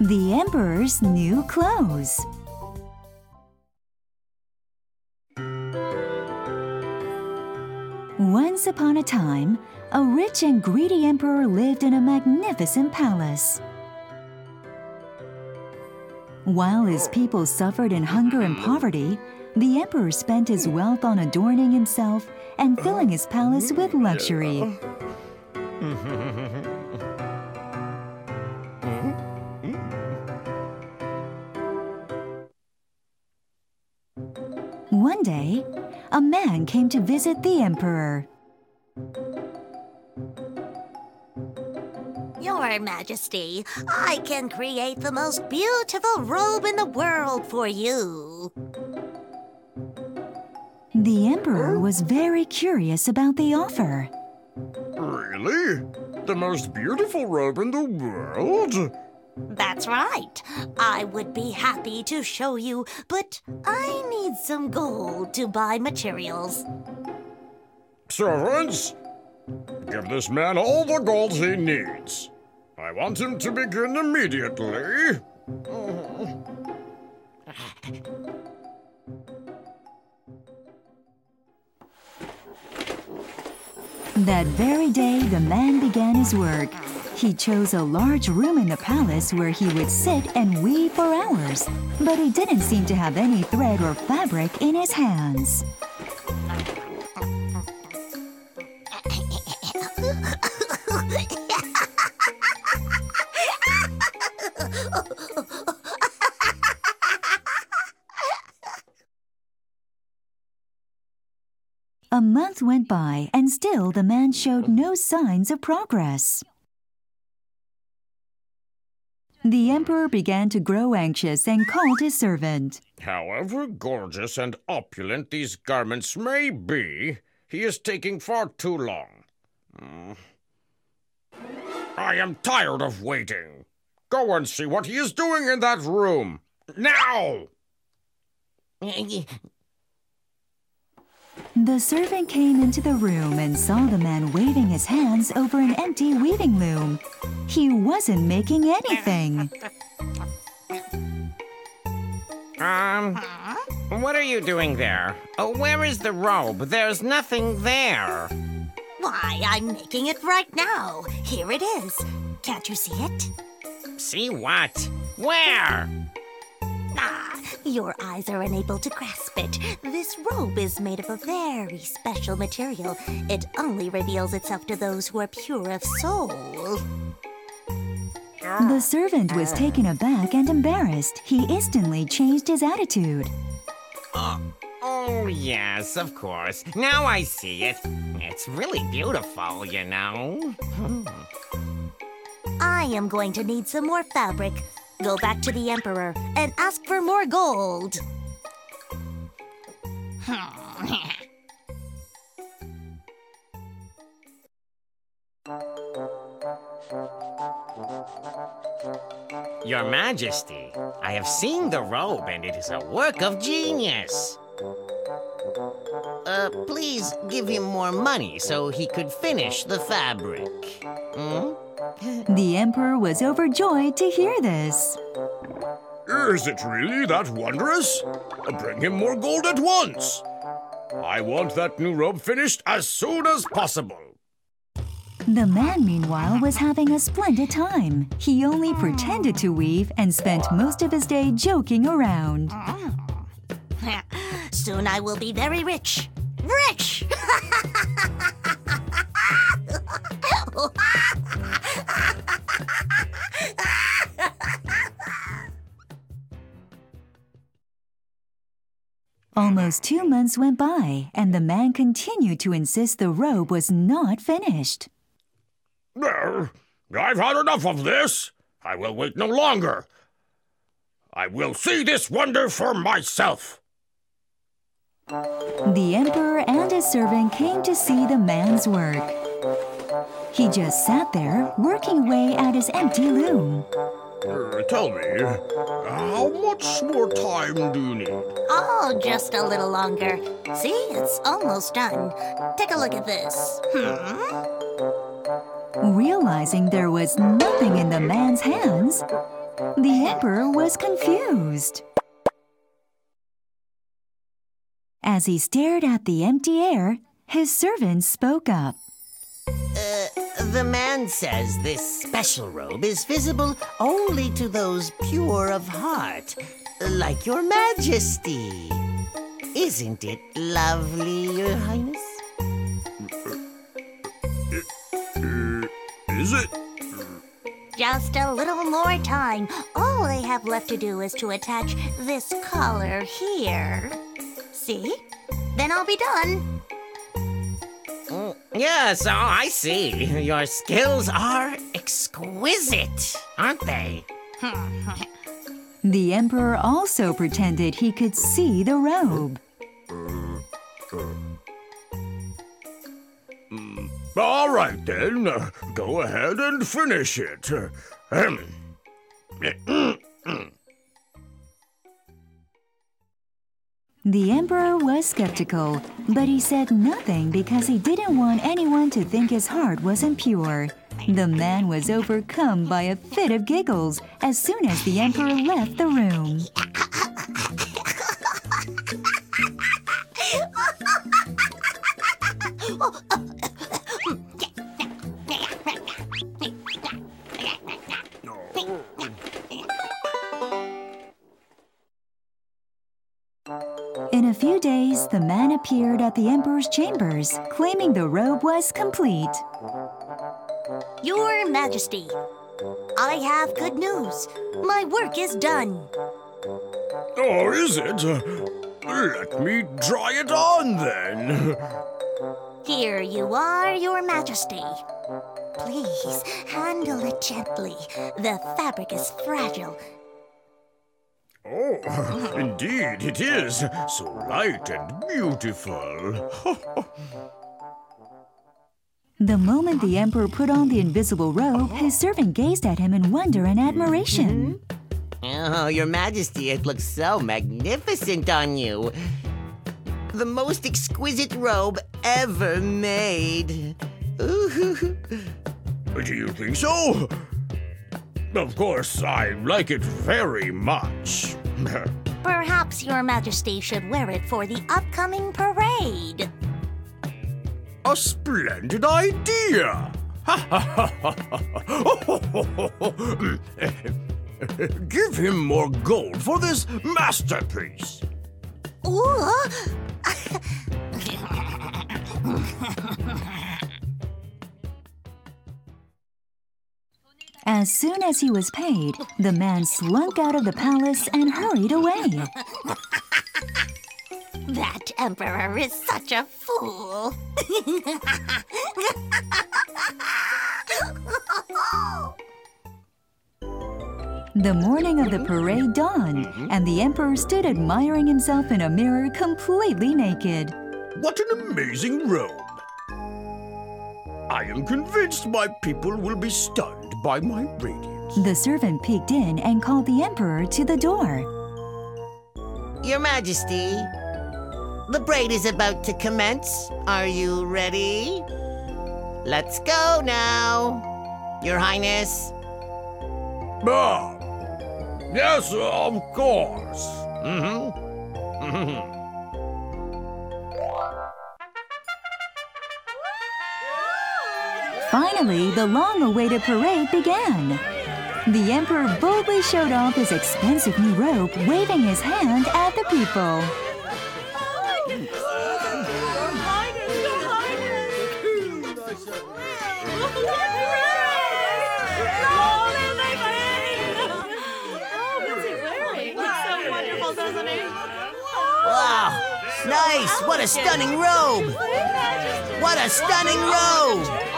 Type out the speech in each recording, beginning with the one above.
The Emperor's New Clothes. Once upon a time, a rich and greedy emperor lived in a magnificent palace. While his people suffered in hunger and poverty, the emperor spent his wealth on adorning himself and filling his palace with luxury. One day, a man came to visit the emperor. Your Majesty, I can create the most beautiful robe in the world for you. The emperor was very curious about the offer. Really? The most beautiful robe in the world? That's right. I would be happy to show you, but I need some gold to buy materials. Servants, give this man all the gold he needs. I want him to begin immediately. That very day, the man began his work. He chose a large room in the palace where he would sit and weave for hours. But he didn't seem to have any thread or fabric in his hands. A month went by, and still the man showed no signs of progress. The emperor began to grow anxious and called his servant. However gorgeous and opulent these garments may be, he is taking far too long. Hmm. I am tired of waiting. Go and see what he is doing in that room. Now! The servant came into the room and saw the man waving his hands over an empty weaving loom. He wasn't making anything. Um, what are you doing there? Oh, where is the robe? There's nothing there. Why, I'm making it right now. Here it is. Can't you see it? See what? Where? Ah, your eyes are unable to grasp it. This robe is made of a very special material. It only reveals itself to those who are pure of soul. The servant was taken aback and embarrassed. He instantly changed his attitude. Oh, oh, yes, of course. Now I see it. It's really beautiful, you know. Hmm. I am going to need some more fabric. Go back to the Emperor and ask for more gold. Your Majesty, I have seen the robe and it is a work of genius. Uh, please give him more money so he could finish the fabric. Hmm? The emperor was overjoyed to hear this. Is it really that wondrous? Bring him more gold at once. I want that new robe finished as soon as possible. The man, meanwhile, was having a splendid time. He only pretended to weave and spent most of his day joking around. Soon I will be very rich. Rich! Almost two months went by, and the man continued to insist the robe was not finished. I've had enough of this. I will wait no longer. I will see this wonder for myself. The emperor and his servant came to see the man's work. He just sat there, working away at his empty loom. Uh, tell me, how much more time do you need? Oh, just a little longer. See, it's almost done. Take a look at this. Hmm? Realizing there was nothing in the man's hands, The emperor was confused. As he stared at the empty air, his servant spoke up. The man says this special robe is visible only to those pure of heart, like your majesty. Isn't it lovely, your highness? Uh, uh, is it? Just a little more time. All they have left to do is to attach this collar here. See? Then I'll be done. Mm, Yes, oh, I see. Your skills are exquisite, aren't they? The emperor also pretended he could see the robe. All right then, uh, go ahead and finish it. The emperor was skeptical, but he said nothing because he didn't want anyone to think his heart wasn't pure. The man was overcome by a fit of giggles as soon as the emperor left the room. Few days, the man appeared at the emperor's chambers, claiming the robe was complete. Your Majesty, I have good news. My work is done. Oh, is it? Uh, Let me try it on then. Here you are, Your Majesty. Please handle it gently. The fabric is fragile. Oh, indeed it is. So light and beautiful. The moment the emperor put on the invisible robe, his servant gazed at him in wonder and admiration. Oh, your majesty, it looks so magnificent on you. The most exquisite robe ever made. Ooh. Do you think so? Of course, I like it very much. Perhaps Your Majesty should wear it for the upcoming parade. A splendid idea! Give him more gold for this masterpiece. Ooh. As soon as he was paid, the man slunk out of the palace and hurried away. That emperor is such a fool. The morning of the parade dawned, mm-hmm. and the emperor stood admiring himself in a mirror completely naked. What an amazing robe! I am convinced my people will be stunned by my radiance. The servant peeked in and called the emperor to the door. Your majesty, the braid is about to commence. Are you ready? Let's go now. Your highness. Ah, yes, of course. Mm-hmm. Mm-hmm. Finally, the long awaited parade began. The emperor boldly showed off his expensive new robe, waving his hand at the people. Wow, nice. What a stunning robe. What a stunning robe.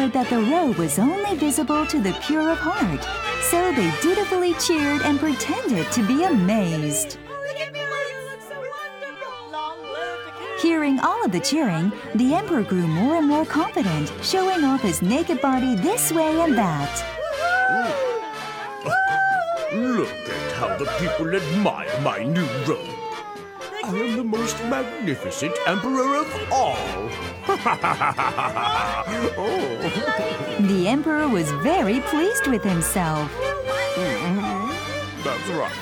Heard that the robe was only visible to the pure of heart, so they dutifully cheered and pretended to be amazed. Hearing all of the cheering, the emperor grew more and more confident, showing off his naked body this way and that. Look at how the people admire my new robe. I am the most magnificent emperor of all. oh. The emperor was very pleased with himself. That's right.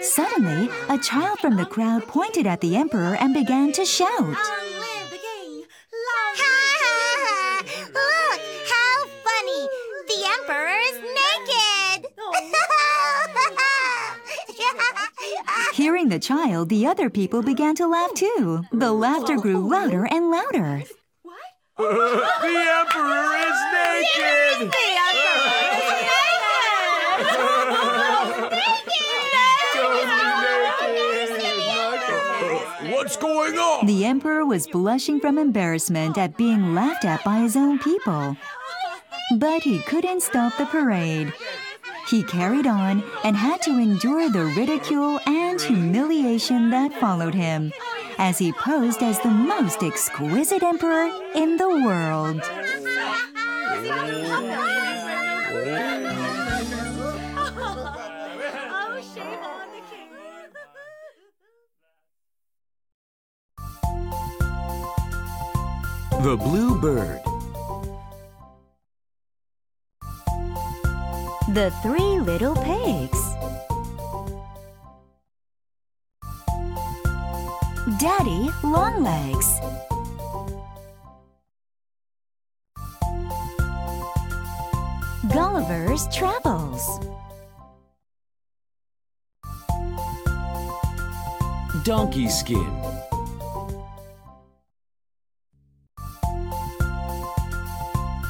Suddenly, a child from the crowd pointed at the emperor and began to shout. Hearing the child, the other people began to laugh too. The laughter grew louder and louder. What? the emperor is naked! What's going on? The emperor was blushing from embarrassment at being laughed at by his own people. But he couldn't stop the parade. He carried on and had to endure the ridicule and humiliation that followed him as he posed as the most exquisite emperor in the world. The Blue Bird. The Three Little Pigs. Daddy Longlegs. Gulliver's Travels. Donkey Skin.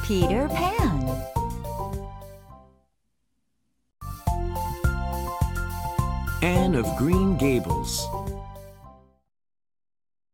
Peter Pan. Anne of Green Gables.